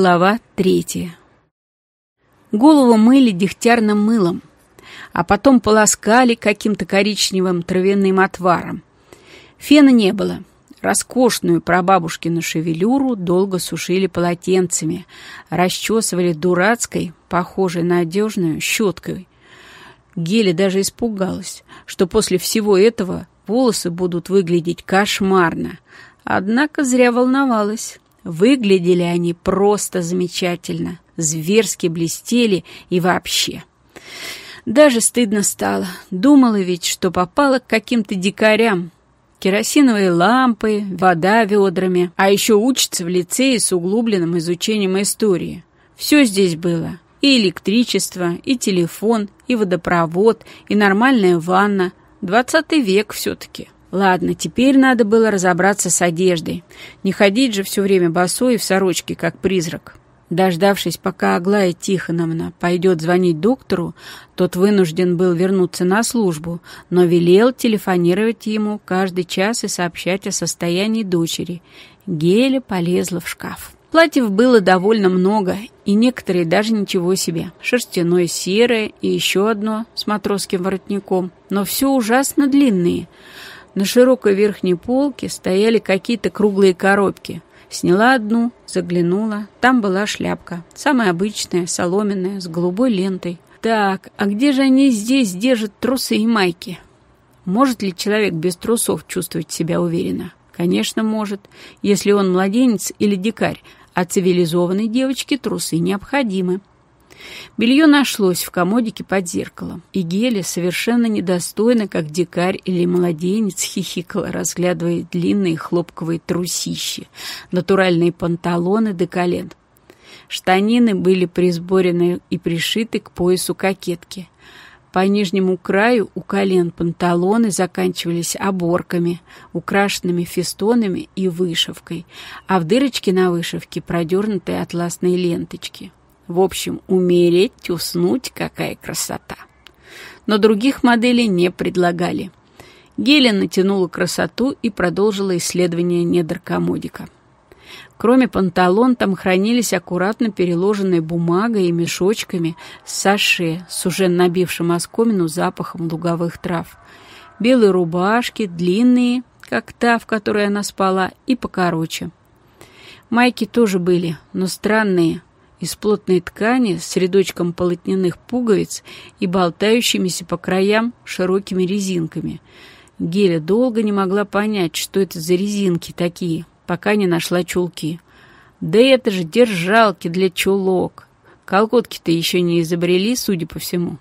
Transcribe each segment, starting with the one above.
Глава третья. Голову мыли дегтярным мылом, а потом полоскали каким-то коричневым травяным отваром. Фена не было. Роскошную прабабушкину шевелюру долго сушили полотенцами, расчесывали дурацкой, похожей на одежную, щеткой. Геля даже испугалась, что после всего этого волосы будут выглядеть кошмарно. Однако зря волновалась. Выглядели они просто замечательно, зверски блестели и вообще. Даже стыдно стало. Думала ведь, что попала к каким-то дикарям. Керосиновые лампы, вода ведрами, а еще учится в лицее с углубленным изучением истории. Все здесь было. И электричество, и телефон, и водопровод, и нормальная ванна. Двадцатый век все-таки. Ладно, теперь надо было разобраться с одеждой. Не ходить же все время босой в сорочке, как призрак. Дождавшись, пока Аглая Тихоновна пойдет звонить доктору, тот вынужден был вернуться на службу, но велел телефонировать ему каждый час и сообщать о состоянии дочери. Геля полезла в шкаф. Платьев было довольно много, и некоторые даже ничего себе. Шерстяное серое и еще одно с матросским воротником, но все ужасно длинные – на широкой верхней полке стояли какие-то круглые коробки. Сняла одну, заглянула. Там была шляпка. Самая обычная, соломенная, с голубой лентой. Так, а где же они здесь держат трусы и майки? Может ли человек без трусов чувствовать себя уверенно? Конечно, может, если он младенец или дикарь, а цивилизованной девочке трусы необходимы. Белье нашлось в комодике под зеркалом, и Геля, совершенно недостойно, как дикарь или младенец, хихикала, разглядывая длинные хлопковые трусищи, натуральные панталоны до колен. Штанины были присборены и пришиты к поясу кокетки. По нижнему краю у колен панталоны заканчивались оборками, украшенными фестонами и вышивкой, а в дырочке на вышивке продернутые атласные ленточки. В общем, умереть, уснуть, какая красота. Но других моделей не предлагали. Гелен натянула красоту и продолжила исследование недр комодика. Кроме панталон, там хранились аккуратно переложенные бумагой и мешочками саше с уже набившим оскомину запахом луговых трав. Белые рубашки, длинные, как та, в которой она спала, и покороче. Майки тоже были, но странные, из плотной ткани с рядочком полотняных пуговиц и болтающимися по краям широкими резинками. Геля долго не могла понять, что это за резинки такие, пока не нашла чулки. Да это же держалки для чулок. Колготки-то еще не изобрели, судя по всему.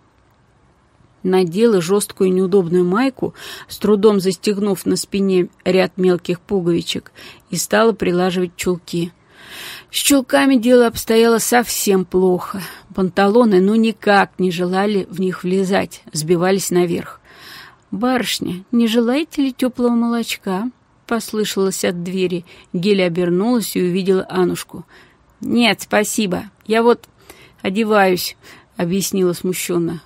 Надела жесткую неудобную майку, с трудом застегнув на спине ряд мелких пуговичек, и стала прилаживать чулки. С чулками дело обстояло совсем плохо. Панталоны ну никак не желали в них влезать, сбивались наверх. «Барышня, не желаете ли теплого молочка?» Послышалось от двери. Геля обернулась и увидела Анушку. «Нет, спасибо. Я вот одеваюсь», — объяснила смущенно.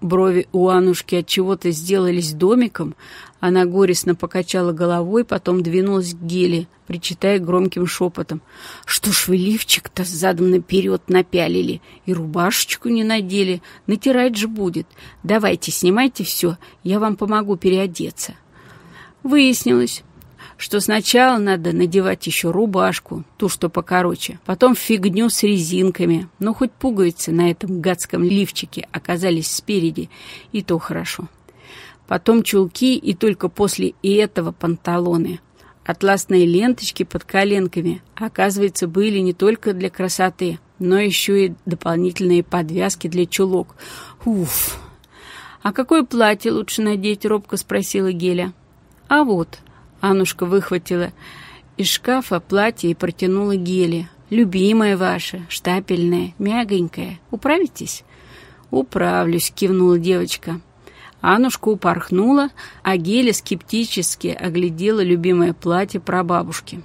Брови у Анушки от чего-то сделались домиком. Она горестно покачала головой, потом двинулась к Геле, причитая громким шепотом. «Что ж вы лифчик-то задом наперед напялили и рубашечку не надели? Натирать же будет. Давайте, снимайте все, я вам помогу переодеться». Выяснилось, что сначала надо надевать еще рубашку, ту, что покороче, потом фигню с резинками, но хоть пуговицы на этом гадском лифчике оказались спереди, и то хорошо. Потом чулки, и только после этого панталоны. Атласные ленточки под коленками, оказывается, были не только для красоты, но еще и дополнительные подвязки для чулок. Уф! «А какое платье лучше надеть?» — робко спросила Геля. «А вот», Аннушка выхватила из шкафа платье и протянула Геле. «Любимая ваша, штапельная, мягонькая. Управитесь?» «Управлюсь», — кивнула девочка. Аннушка упорхнула, а Геля скептически оглядела любимое платье прабабушки.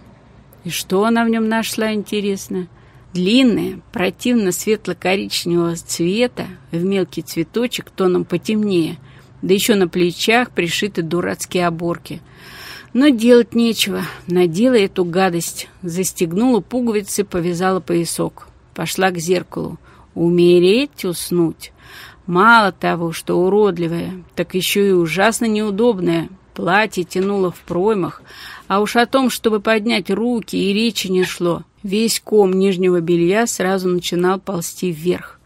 И что она в нем нашла, интересно? Длинное, противно светло-коричневого цвета, в мелкий цветочек тоном потемнее, да еще на плечах пришиты дурацкие оборки — Но делать нечего. Надела эту гадость. Застегнула пуговицы, повязала поясок. Пошла к зеркалу. Умереть, уснуть. Мало того, что уродливая, так еще и ужасно неудобная. Платье тянуло в проймах, а уж о том, чтобы поднять руки, и речи не шло. Весь ком нижнего белья сразу начинал ползти вверх.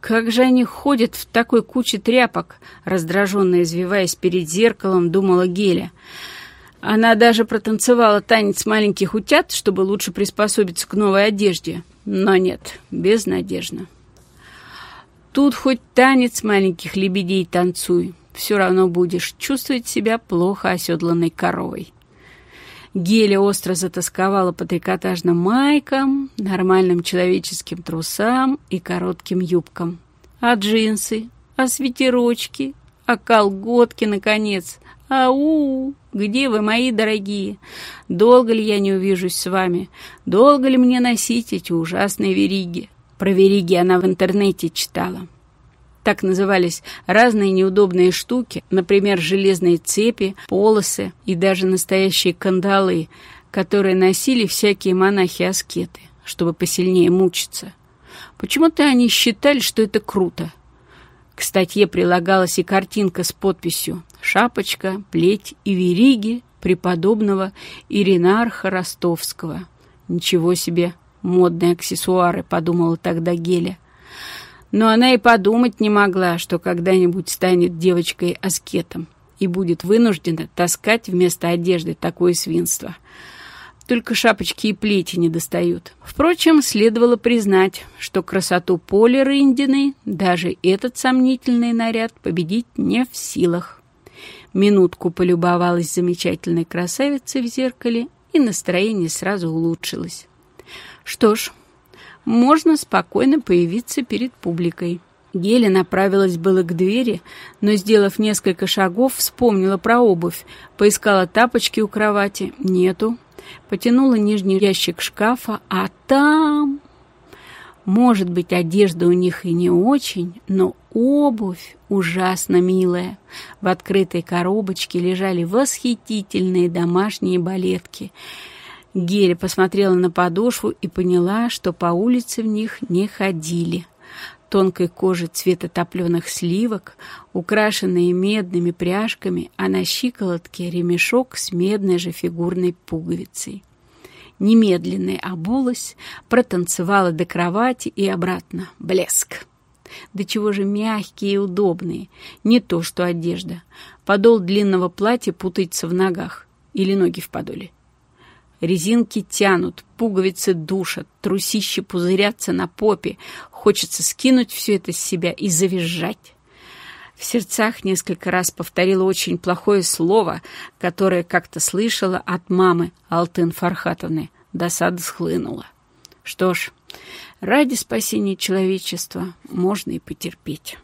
Как же они ходят в такой куче тряпок, раздраженно извиваясь перед зеркалом, думала Геля. Она даже протанцевала танец маленьких утят, чтобы лучше приспособиться к новой одежде. Но нет, безнадежно. Тут хоть танец маленьких лебедей танцуй, все равно будешь чувствовать себя плохо оседланной коровой. Геля остро затасковала по трикотажным майкам, нормальным человеческим трусам и коротким юбкам. А джинсы, а свитерочки, а колготки, наконец. Ау! Где вы, мои дорогие? Долго ли я не увижусь с вами? Долго ли мне носить эти ужасные вериги? Про вериги она в интернете читала. Так назывались разные неудобные штуки, например, железные цепи, полосы и даже настоящие кандалы, которые носили всякие монахи-аскеты, чтобы посильнее мучиться. Почему-то они считали, что это круто. К статье прилагалась и картинка с подписью «Шапочка, плеть и вериги преподобного Иринарха Ростовского». Ничего себе, модные аксессуары, подумала тогда Геля. Но она и подумать не могла, что когда-нибудь станет девочкой-аскетом и будет вынуждена таскать вместо одежды такое свинство. Только шапочки и плети не достают. Впрочем, следовало признать, что красоту Поли Рындиной даже этот сомнительный наряд победить не в силах. Минутку полюбовалась замечательной красавицей в зеркале, и настроение сразу улучшилось. Что ж, можно спокойно появиться перед публикой. Геля направилась было к двери, но, сделав несколько шагов, вспомнила про обувь, поискала тапочки у кровати. Нету. Потянула нижний ящик шкафа, а там... Может быть, одежда у них и не очень, но обувь ужасно милая. В открытой коробочке лежали восхитительные домашние балетки — Геля посмотрела на подошву и поняла, что по улице в них не ходили. Тонкой кожи цвета топленых сливок, украшенные медными пряжками, а на щиколотке ремешок с медной же фигурной пуговицей. Немедленно обулась, протанцевала до кровати и обратно. Блеск! Да чего же мягкие и удобные. Не то, что одежда. Подол длинного платья путается в ногах. Или ноги в подоле. Резинки тянут, пуговицы душат, трусища пузырятся на попе. Хочется скинуть все это с себя и завизжать. В сердцах несколько раз повторила очень плохое слово, которое как-то слышала от мамы Алтын Фархатовны. Досада схлынула. Что ж, ради спасения человечества можно и потерпеть.